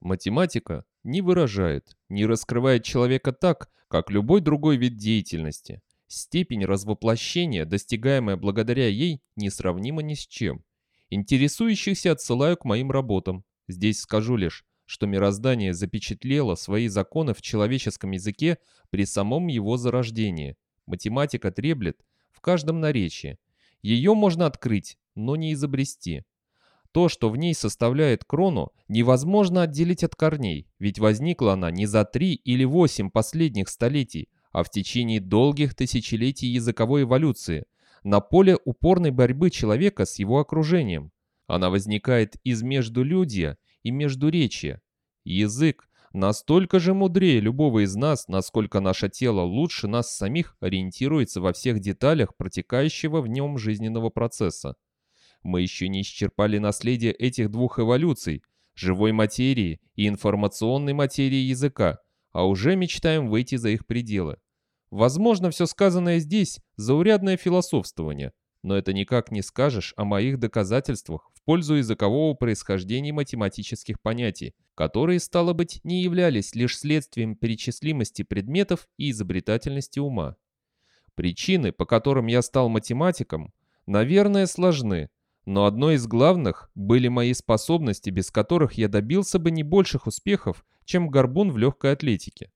Математика не выражает, не раскрывает человека так, как любой другой вид деятельности. Степень развоплощения, достигаемая благодаря ей, несравнима ни с чем. Интересующихся отсылаю к моим работам. Здесь скажу лишь, что мироздание запечатлело свои законы в человеческом языке при самом его зарождении. Математика треблет в каждом наречии. Ее можно открыть, но не изобрести. То, что в ней составляет крону, невозможно отделить от корней, ведь возникла она не за три или восемь последних столетий, а в течение долгих тысячелетий языковой эволюции, на поле упорной борьбы человека с его окружением. Она возникает из междулюдья и междуречия. Язык настолько же мудрее любого из нас, насколько наше тело лучше нас самих ориентируется во всех деталях протекающего в нем жизненного процесса. Мы еще не исчерпали наследие этих двух эволюций – живой материи и информационной материи языка, а уже мечтаем выйти за их пределы. Возможно, все сказанное здесь – заурядное философствование, но это никак не скажешь о моих доказательствах в пользу языкового происхождения математических понятий, которые, стало быть, не являлись лишь следствием перечислимости предметов и изобретательности ума. Причины, по которым я стал математиком, наверное, сложны, но одной из главных были мои способности, без которых я добился бы не больших успехов, чем горбун в легкой атлетике.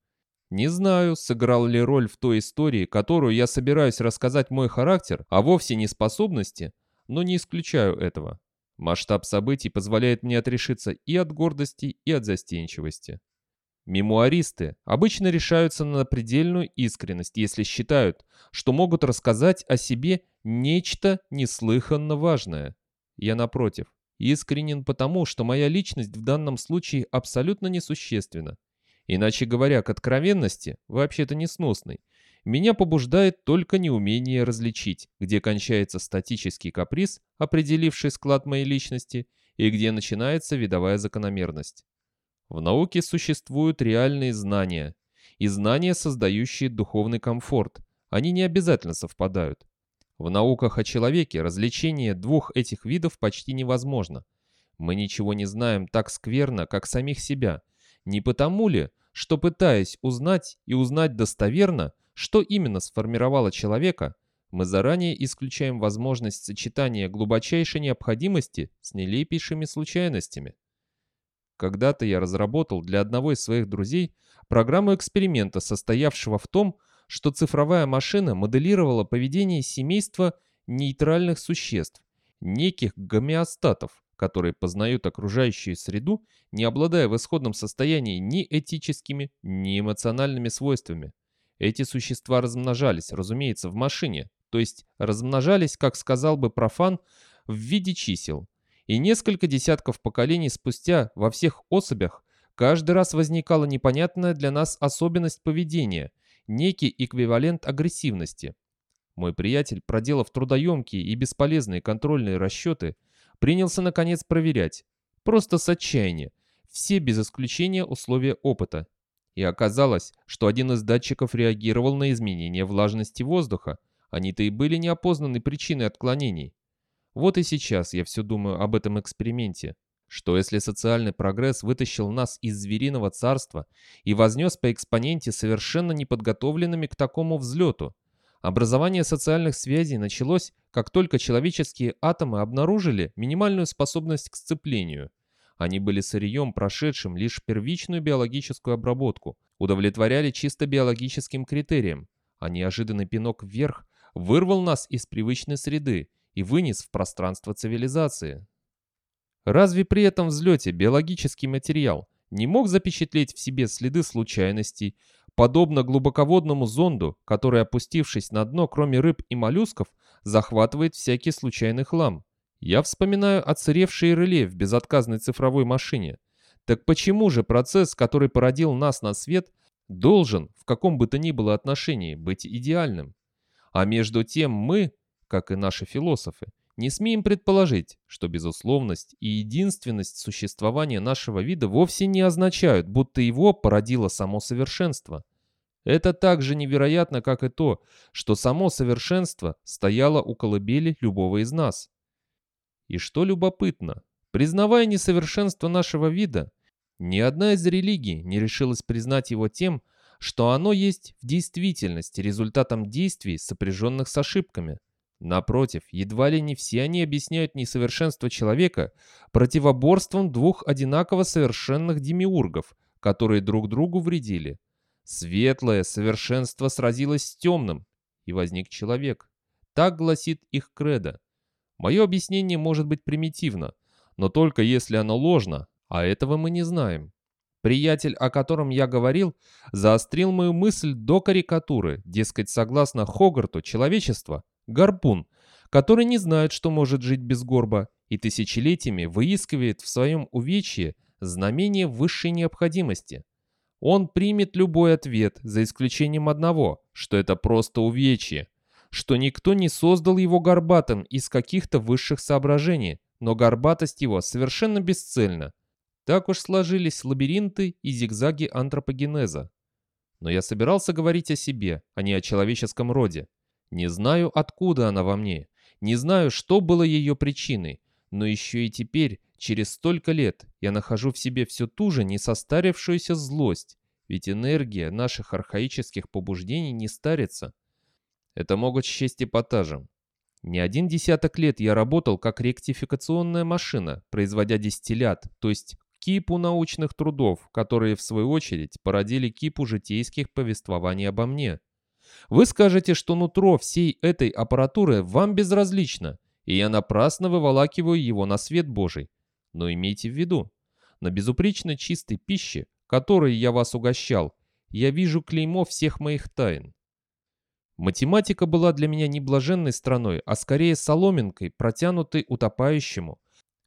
Не знаю, сыграл ли роль в той истории, которую я собираюсь рассказать мой характер, а вовсе не способности, но не исключаю этого. Масштаб событий позволяет мне отрешиться и от гордости, и от застенчивости. Мемуаристы обычно решаются на предельную искренность, если считают, что могут рассказать о себе нечто неслыханно важное. Я, напротив, искренен потому, что моя личность в данном случае абсолютно несущественна. Иначе говоря, к откровенности, вообще-то несносной, меня побуждает только неумение различить, где кончается статический каприз, определивший склад моей личности, и где начинается видовая закономерность. В науке существуют реальные знания, и знания, создающие духовный комфорт. Они не обязательно совпадают. В науках о человеке развлечение двух этих видов почти невозможно. Мы ничего не знаем так скверно, как самих себя. Не потому ли, что пытаясь узнать и узнать достоверно, что именно сформировало человека, мы заранее исключаем возможность сочетания глубочайшей необходимости с нелепейшими случайностями. Когда-то я разработал для одного из своих друзей программу эксперимента, состоявшего в том, что цифровая машина моделировала поведение семейства нейтральных существ, неких гомеостатов, которые познают окружающую среду, не обладая в исходном состоянии ни этическими, ни эмоциональными свойствами. Эти существа размножались, разумеется, в машине, то есть размножались, как сказал бы профан, в виде чисел. И несколько десятков поколений спустя во всех особях каждый раз возникала непонятная для нас особенность поведения – некий эквивалент агрессивности. Мой приятель, проделав трудоемкие и бесполезные контрольные расчеты, принялся наконец проверять, просто с отчаяния, все без исключения условия опыта. И оказалось, что один из датчиков реагировал на изменение влажности воздуха, они-то и были неопознаны причиной отклонений. Вот и сейчас я все думаю об этом эксперименте. Что если социальный прогресс вытащил нас из звериного царства и вознес по экспоненте совершенно неподготовленными к такому взлету? Образование социальных связей началось, как только человеческие атомы обнаружили минимальную способность к сцеплению. Они были сырьем, прошедшим лишь первичную биологическую обработку, удовлетворяли чисто биологическим критериям, а неожиданный пинок вверх вырвал нас из привычной среды и вынес в пространство цивилизации. Разве при этом взлете биологический материал не мог запечатлеть в себе следы случайностей, подобно глубоководному зонду, который, опустившись на дно, кроме рыб и моллюсков, захватывает всякий случайный хлам? Я вспоминаю оцаревшие реле в безотказной цифровой машине. Так почему же процесс, который породил нас на свет, должен, в каком бы то ни было отношении, быть идеальным? А между тем мы, как и наши философы, не смеем предположить, что безусловность и единственность существования нашего вида вовсе не означают, будто его породило само совершенство. Это так же невероятно, как и то, что само совершенство стояло у колыбели любого из нас. И что любопытно, признавая несовершенство нашего вида, Ни одна из религий не решилась признать его тем, что оно есть в действительности результатом действий, сопряженных с ошибками. Напротив, едва ли не все они объясняют несовершенство человека противоборством двух одинаково совершенных демиургов, которые друг другу вредили. Светлое совершенство сразилось с темным, и возник человек. Так гласит их кредо. Мое объяснение может быть примитивно, но только если оно ложно, а этого мы не знаем. Приятель, о котором я говорил, заострил мою мысль до карикатуры, дескать, согласно Хогарту, человечество – горбун, который не знает, что может жить без горба, и тысячелетиями выискивает в своем увечье знамение высшей необходимости. Он примет любой ответ, за исключением одного, что это просто увечье, что никто не создал его горбатым из каких-то высших соображений, но горбатость его совершенно бесцельна. Так уж сложились лабиринты и зигзаги антропогенеза. Но я собирался говорить о себе, а не о человеческом роде. Не знаю, откуда она во мне, не знаю, что было ее причиной, но еще и теперь, через столько лет, я нахожу в себе все ту же несостарившуюся злость, ведь энергия наших архаических побуждений не старится. Это могут счесть эпатажем. Не один десяток лет я работал как ректификационная машина, производя дистиллят, то есть кипу научных трудов, которые, в свою очередь, породили кипу житейских повествований обо мне. Вы скажете, что нутро всей этой аппаратуры вам безразлично, и я напрасно выволакиваю его на свет Божий. Но имейте в виду, на безупречно чистой пище, которой я вас угощал, я вижу клеймо всех моих тайн. Математика была для меня не блаженной страной, а скорее соломинкой, протянутой утопающему,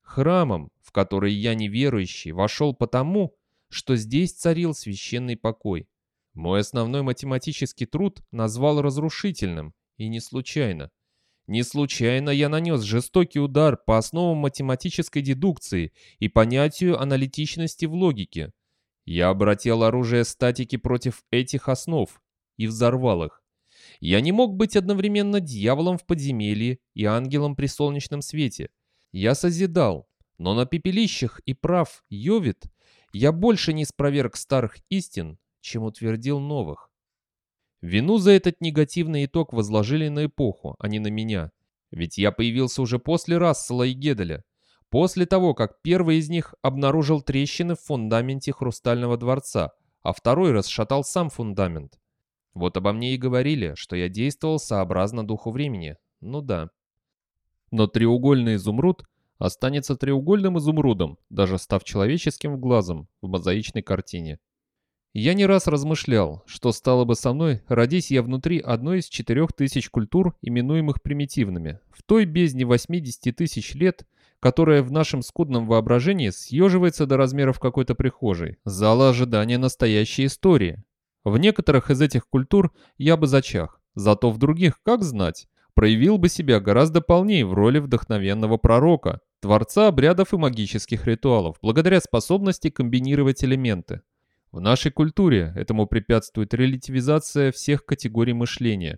храмом, в который я неверующий вошел потому, что здесь царил священный покой. Мой основной математический труд назвал разрушительным, и не случайно. Не случайно я нанес жестокий удар по основам математической дедукции и понятию аналитичности в логике. Я обратил оружие статики против этих основ и взорвал их. Я не мог быть одновременно дьяволом в подземелье и ангелом при солнечном свете. Я созидал, но на пепелищах и прав Йовит я больше не спроверг старых истин, чем утвердил новых. Вину за этот негативный итог возложили на эпоху, а не на меня. Ведь я появился уже после Рассела и Геделя, после того, как первый из них обнаружил трещины в фундаменте Хрустального дворца, а второй расшатал сам фундамент. Вот обо мне и говорили, что я действовал сообразно духу времени. Ну да. Но треугольный изумруд останется треугольным изумрудом, даже став человеческим глазом в мозаичной картине. Я не раз размышлял, что стало бы со мной, родись я внутри одной из четырех тысяч культур, именуемых примитивными, в той бездне 80 тысяч лет, которая в нашем скудном воображении съеживается до размеров какой-то прихожей, зала ожидания настоящей истории. В некоторых из этих культур я бы зачах, зато в других, как знать, проявил бы себя гораздо полнее в роли вдохновенного пророка, творца обрядов и магических ритуалов, благодаря способности комбинировать элементы. В нашей культуре этому препятствует релятивизация всех категорий мышления.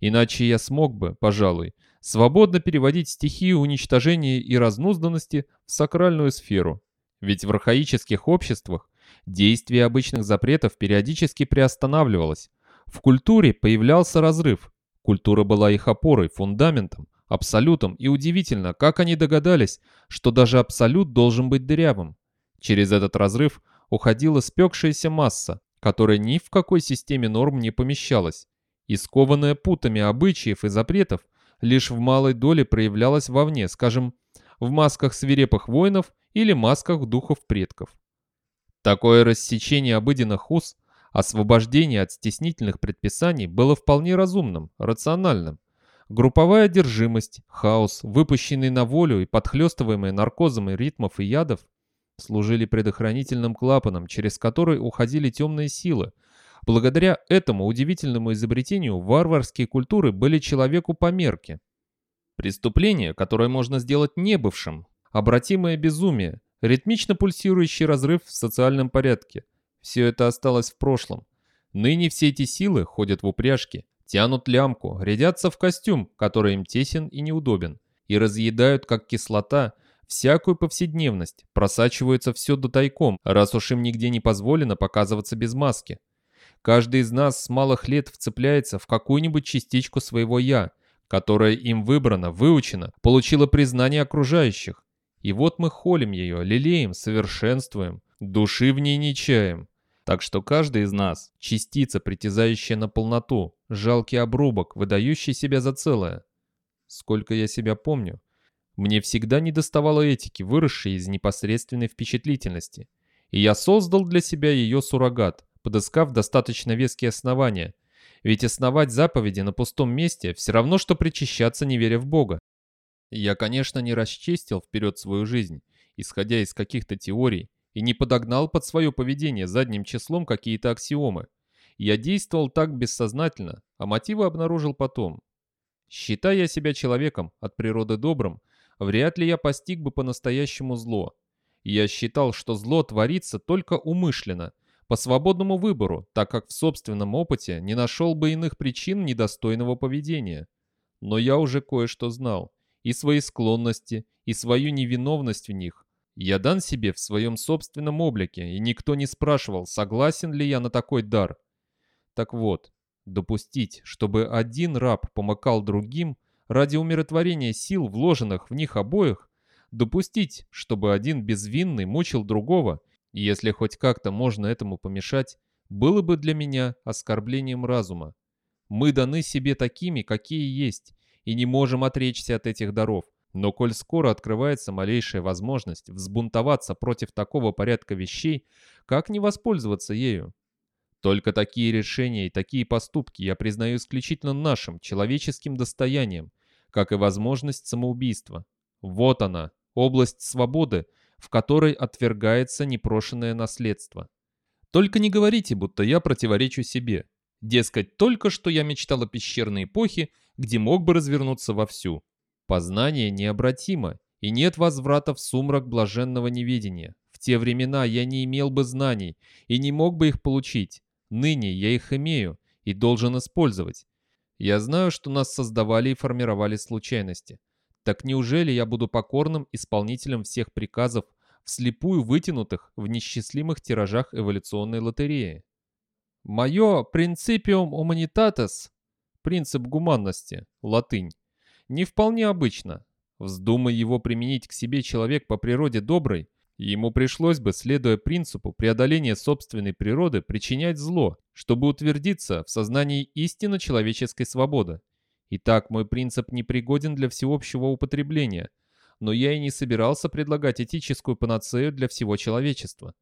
Иначе я смог бы, пожалуй, свободно переводить стихию уничтожения и разнузданности в сакральную сферу. Ведь в архаических обществах действие обычных запретов периодически приостанавливалось. В культуре появлялся разрыв. Культура была их опорой, фундаментом, абсолютом, и удивительно, как они догадались, что даже абсолют должен быть дырявым. Через этот разрыв уходила спекшаяся масса, которая ни в какой системе норм не помещалась, и путами обычаев и запретов лишь в малой доле проявлялась вовне, скажем, в масках свирепых воинов или масках духов предков. Такое рассечение обыденных уз, освобождение от стеснительных предписаний было вполне разумным, рациональным, Групповая одержимость, хаос, выпущенный на волю и подхлестываемый наркозом и ритмов и ядов, служили предохранительным клапаном, через который уходили темные силы. Благодаря этому удивительному изобретению варварские культуры были человеку по мерке. Преступление, которое можно сделать небывшим, обратимое безумие, ритмично пульсирующий разрыв в социальном порядке. Все это осталось в прошлом. Ныне все эти силы ходят в упряжке, тянут лямку, рядятся в костюм, который им тесен и неудобен, и разъедают, как кислота, всякую повседневность, просачиваются все до тайком, раз уж им нигде не позволено показываться без маски. Каждый из нас с малых лет вцепляется в какую-нибудь частичку своего «я», которая им выбрана, выучена, получила признание окружающих. И вот мы холим ее, лелеем, совершенствуем, души в ней не чаем. Так что каждый из нас – частица, притязающая на полноту, жалкий обрубок, выдающий себя за целое. Сколько я себя помню, мне всегда недоставало этики, выросшей из непосредственной впечатлительности. И я создал для себя ее суррогат, подыскав достаточно веские основания. Ведь основать заповеди на пустом месте все равно, что причащаться, не веря в Бога. Я, конечно, не расчистил вперед свою жизнь, исходя из каких-то теорий, и не подогнал под свое поведение задним числом какие-то аксиомы. Я действовал так бессознательно, а мотивы обнаружил потом. Считая себя человеком от природы добрым, вряд ли я постиг бы по-настоящему зло. Я считал, что зло творится только умышленно, по свободному выбору, так как в собственном опыте не нашел бы иных причин недостойного поведения. Но я уже кое-что знал. И свои склонности, и свою невиновность в них. Я дан себе в своем собственном облике, и никто не спрашивал, согласен ли я на такой дар. Так вот, допустить, чтобы один раб помыкал другим – ради умиротворения сил, вложенных в них обоих, допустить, чтобы один безвинный мучил другого, и если хоть как-то можно этому помешать, было бы для меня оскорблением разума. Мы даны себе такими, какие есть, и не можем отречься от этих даров. Но коль скоро открывается малейшая возможность взбунтоваться против такого порядка вещей, как не воспользоваться ею? Только такие решения и такие поступки я признаю исключительно нашим, человеческим достоянием, как и возможность самоубийства. Вот она, область свободы, в которой отвергается непрошенное наследство. Только не говорите, будто я противоречу себе. Дескать, только что я мечтал о пещерной эпохе, где мог бы развернуться вовсю. Познание необратимо, и нет возврата в сумрак блаженного неведения. В те времена я не имел бы знаний и не мог бы их получить. Ныне я их имею и должен использовать. Я знаю, что нас создавали и формировали случайности. Так неужели я буду покорным исполнителем всех приказов, вслепую вытянутых в несчастливых тиражах эволюционной лотереи? Мое «принципиум humanitatis» — принцип гуманности, латынь, не вполне обычно. Вздумай его применить к себе человек по природе добрый, Ему пришлось бы, следуя принципу преодоления собственной природы, причинять зло, чтобы утвердиться в сознании истинно человеческой свободы. Итак, мой принцип не пригоден для всеобщего употребления, но я и не собирался предлагать этическую панацею для всего человечества.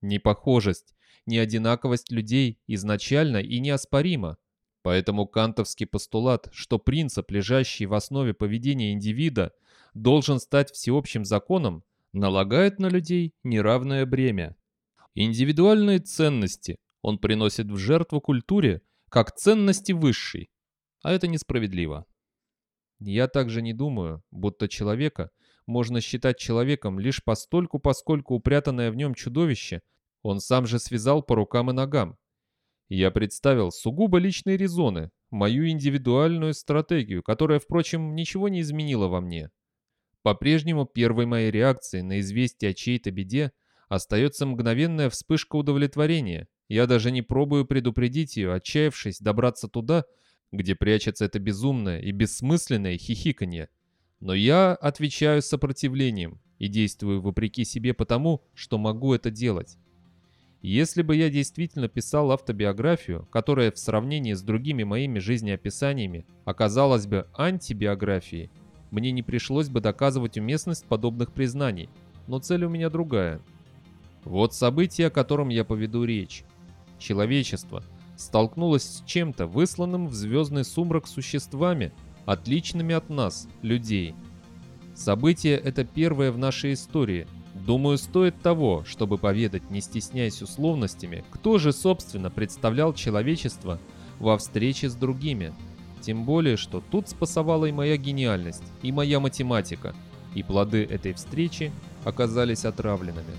Непохожесть, неодинаковость людей изначально и неоспорима. Поэтому кантовский постулат, что принцип, лежащий в основе поведения индивида, должен стать всеобщим законом, налагает на людей неравное бремя. Индивидуальные ценности он приносит в жертву культуре как ценности высшей, а это несправедливо. Я также не думаю, будто человека можно считать человеком лишь постольку, поскольку упрятанное в нем чудовище он сам же связал по рукам и ногам. Я представил сугубо личные резоны, мою индивидуальную стратегию, которая, впрочем, ничего не изменила во мне. По-прежнему первой моей реакцией на известие о чьей-то беде остается мгновенная вспышка удовлетворения. Я даже не пробую предупредить ее, отчаявшись добраться туда, где прячется это безумное и бессмысленное хихиканье. Но я отвечаю сопротивлением и действую вопреки себе потому, что могу это делать. Если бы я действительно писал автобиографию, которая в сравнении с другими моими жизнеописаниями оказалась бы антибиографией, мне не пришлось бы доказывать уместность подобных признаний, но цель у меня другая. Вот событие, о котором я поведу речь. Человечество столкнулось с чем-то, высланным в звездный сумрак существами, отличными от нас, людей. Событие это первое в нашей истории. Думаю, стоит того, чтобы поведать, не стесняясь условностями, кто же, собственно, представлял человечество во встрече с другими – тем более, что тут спасовала и моя гениальность, и моя математика, и плоды этой встречи оказались отравленными.